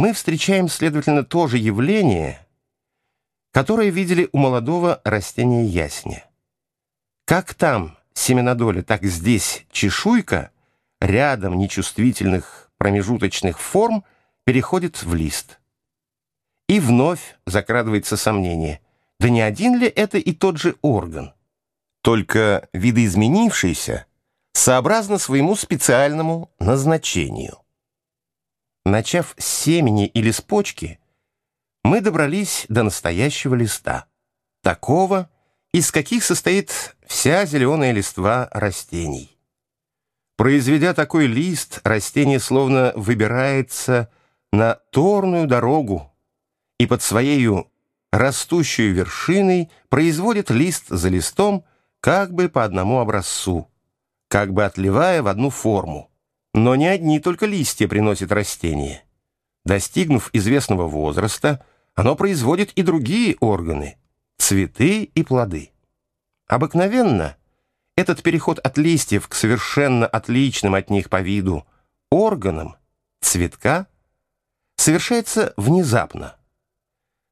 мы встречаем, следовательно, то же явление, которое видели у молодого растения ясеня. Как там семенодоля, так здесь чешуйка рядом нечувствительных промежуточных форм переходит в лист. И вновь закрадывается сомнение, да не один ли это и тот же орган, только видоизменившийся сообразно своему специальному назначению. Начав с семени или с почки, мы добрались до настоящего листа, такого, из каких состоит вся зеленая листва растений. Произведя такой лист, растение словно выбирается на торную дорогу и под своей растущей вершиной производит лист за листом как бы по одному образцу, как бы отливая в одну форму. Но не одни только листья приносит растение. Достигнув известного возраста, оно производит и другие органы – цветы и плоды. Обыкновенно этот переход от листьев к совершенно отличным от них по виду органам цветка совершается внезапно.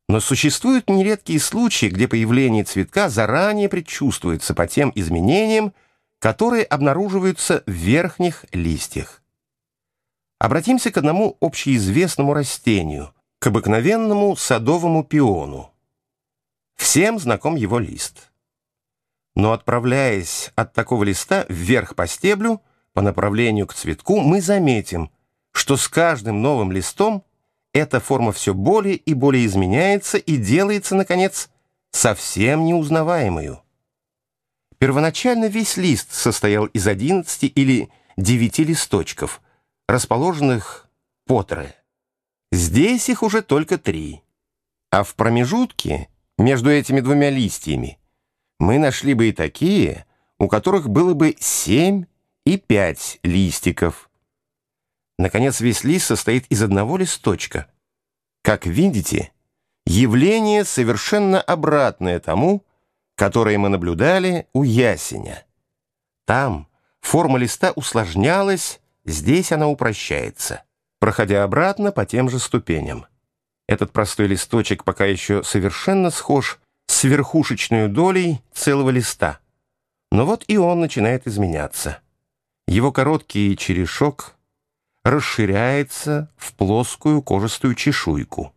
Но существуют нередкие случаи, где появление цветка заранее предчувствуется по тем изменениям, которые обнаруживаются в верхних листьях. Обратимся к одному общеизвестному растению, к обыкновенному садовому пиону. Всем знаком его лист. Но отправляясь от такого листа вверх по стеблю, по направлению к цветку, мы заметим, что с каждым новым листом эта форма все более и более изменяется и делается, наконец, совсем неузнаваемую. Первоначально весь лист состоял из 11 или 9 листочков, расположенных по трое. Здесь их уже только три. А в промежутке между этими двумя листьями мы нашли бы и такие, у которых было бы семь и пять листиков. Наконец, весь лист состоит из одного листочка. Как видите, явление совершенно обратное тому, которые мы наблюдали у ясеня. Там форма листа усложнялась, здесь она упрощается, проходя обратно по тем же ступеням. Этот простой листочек пока еще совершенно схож с верхушечной долей целого листа. Но вот и он начинает изменяться. Его короткий черешок расширяется в плоскую кожистую чешуйку,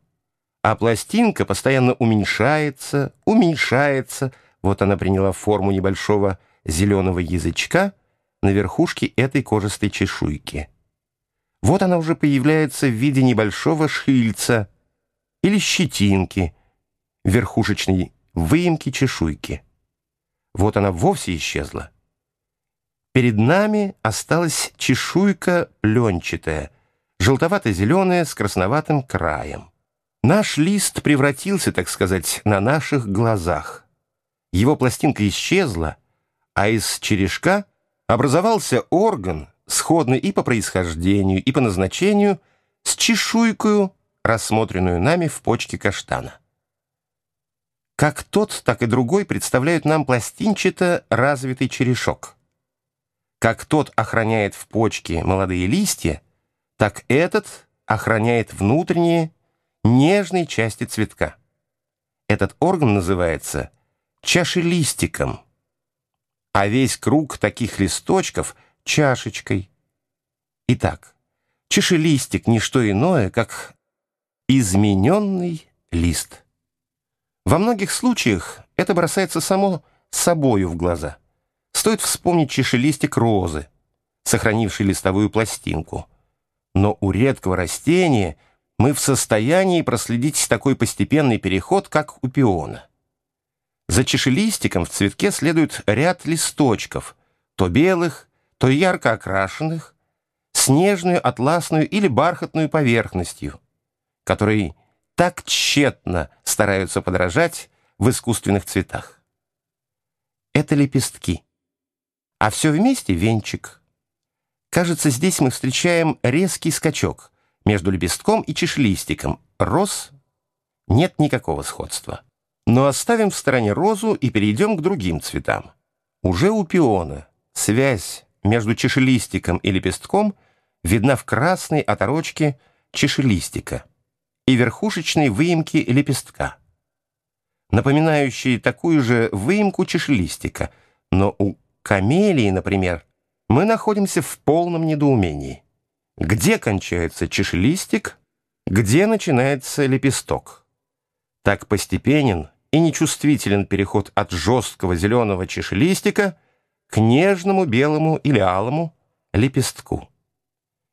а пластинка постоянно уменьшается, уменьшается, вот она приняла форму небольшого зеленого язычка на верхушке этой кожистой чешуйки. Вот она уже появляется в виде небольшого шильца или щетинки, верхушечной выемки чешуйки. Вот она вовсе исчезла. Перед нами осталась чешуйка пленчатая, желтовато-зеленая с красноватым краем. Наш лист превратился, так сказать, на наших глазах его пластинка исчезла, а из черешка образовался орган, сходный и по происхождению, и по назначению, с чешуйкою, рассмотренную нами в почке каштана. Как тот, так и другой представляют нам пластинчато развитый черешок. Как тот охраняет в почке молодые листья, так этот охраняет внутренние, нежные части цветка. Этот орган называется чашелистиком, а весь круг таких листочков — чашечкой. Итак, чашелистик — не что иное, как измененный лист. Во многих случаях это бросается само собою в глаза. Стоит вспомнить чашелистик розы, сохранивший листовую пластинку. Но у редкого растения мы в состоянии проследить такой постепенный переход, как у пиона. За чешелистиком в цветке следует ряд листочков, то белых, то ярко окрашенных, с нежную атласную или бархатную поверхностью, которые так тщетно стараются подражать в искусственных цветах. Это лепестки. А все вместе венчик. Кажется, здесь мы встречаем резкий скачок между лепестком и чешелистиком. Роз нет никакого сходства. Но оставим в стороне розу и перейдем к другим цветам. Уже у пиона связь между чешелистиком и лепестком видна в красной оторочке чешелистика. и верхушечной выемки лепестка, напоминающие такую же выемку чешелистика, но у камелии, например, мы находимся в полном недоумении. Где кончается чешелистик, где начинается лепесток? Так постепенен и нечувствителен переход от жесткого зеленого чешелистика к нежному белому или алому лепестку.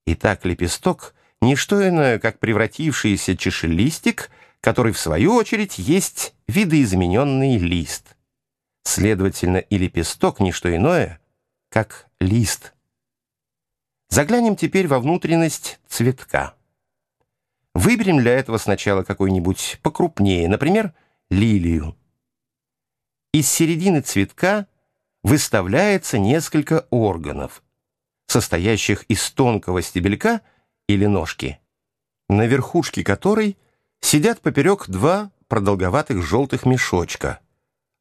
Итак, лепесток — не что иное, как превратившийся чешелистик, который, в свою очередь, есть видоизмененный лист. Следовательно, и лепесток — не что иное, как лист. Заглянем теперь во внутренность цветка. Выберем для этого сначала какой-нибудь покрупнее, например, лилию. Из середины цветка выставляется несколько органов, состоящих из тонкого стебелька или ножки, на верхушке которой сидят поперек два продолговатых желтых мешочка,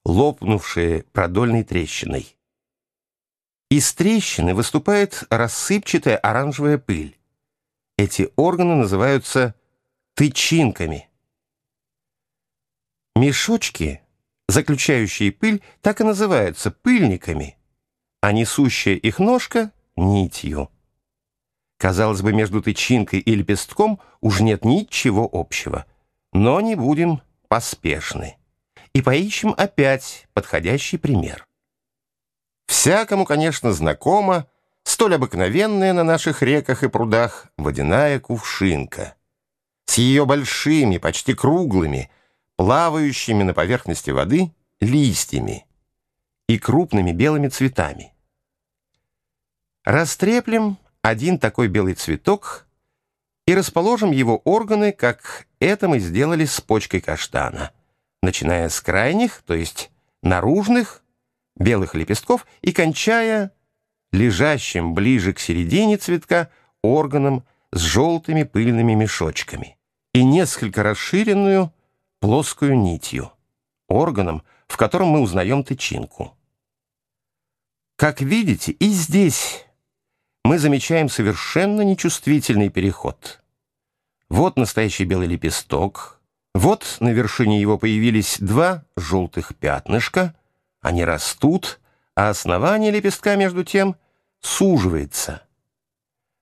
лопнувшие продольной трещиной. Из трещины выступает рассыпчатая оранжевая пыль. Эти органы называются тычинками. Мешочки, заключающие пыль, так и называются пыльниками, а несущая их ножка — нитью. Казалось бы, между тычинкой и лепестком уж нет ничего общего. Но не будем поспешны. И поищем опять подходящий пример. Всякому, конечно, знакома столь обыкновенная на наших реках и прудах водяная кувшинка с ее большими, почти круглыми, плавающими на поверхности воды листьями и крупными белыми цветами. Растреплем один такой белый цветок и расположим его органы, как это мы сделали с почкой каштана, начиная с крайних, то есть наружных, белых лепестков и кончая лежащим ближе к середине цветка органом с желтыми пыльными мешочками и несколько расширенную плоскую нитью, органом, в котором мы узнаем тычинку. Как видите, и здесь мы замечаем совершенно нечувствительный переход. Вот настоящий белый лепесток, вот на вершине его появились два желтых пятнышка — они растут, а основание лепестка, между тем, суживается.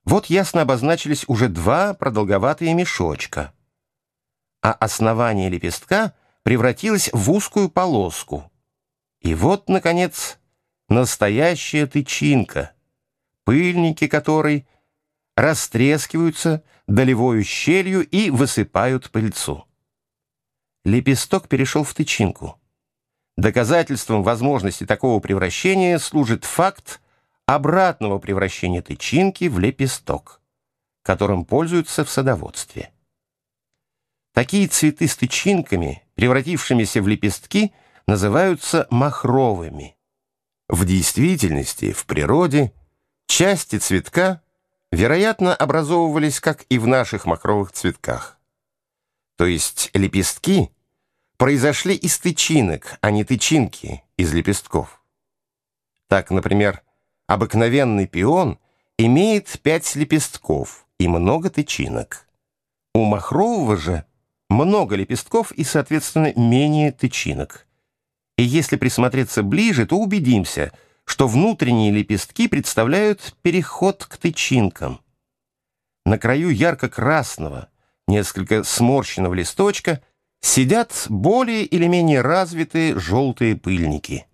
Вот ясно обозначились уже два продолговатые мешочка, а основание лепестка превратилось в узкую полоску. И вот, наконец, настоящая тычинка, пыльники которой растрескиваются долевою щелью и высыпают пыльцу. Лепесток перешел в тычинку. Доказательством возможности такого превращения служит факт обратного превращения тычинки в лепесток, которым пользуются в садоводстве. Такие цветы с тычинками, превратившимися в лепестки, называются махровыми. В действительности, в природе, части цветка, вероятно, образовывались, как и в наших махровых цветках. То есть лепестки произошли из тычинок, а не тычинки из лепестков. Так, например, обыкновенный пион имеет пять лепестков и много тычинок. У махрового же много лепестков и, соответственно, менее тычинок. И если присмотреться ближе, то убедимся, что внутренние лепестки представляют переход к тычинкам. На краю ярко-красного, несколько сморщенного листочка – сидят более или менее развитые желтые пыльники.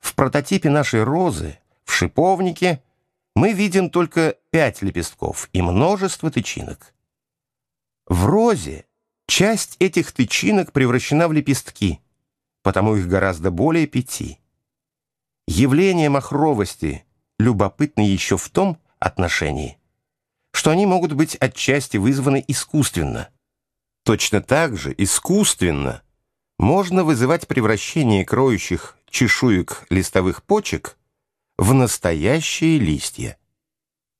В прототипе нашей розы, в шиповнике, мы видим только пять лепестков и множество тычинок. В розе часть этих тычинок превращена в лепестки, потому их гораздо более пяти. Явление махровости любопытно еще в том отношении, что они могут быть отчасти вызваны искусственно – Точно так же искусственно можно вызывать превращение кроющих чешуек листовых почек в настоящие листья.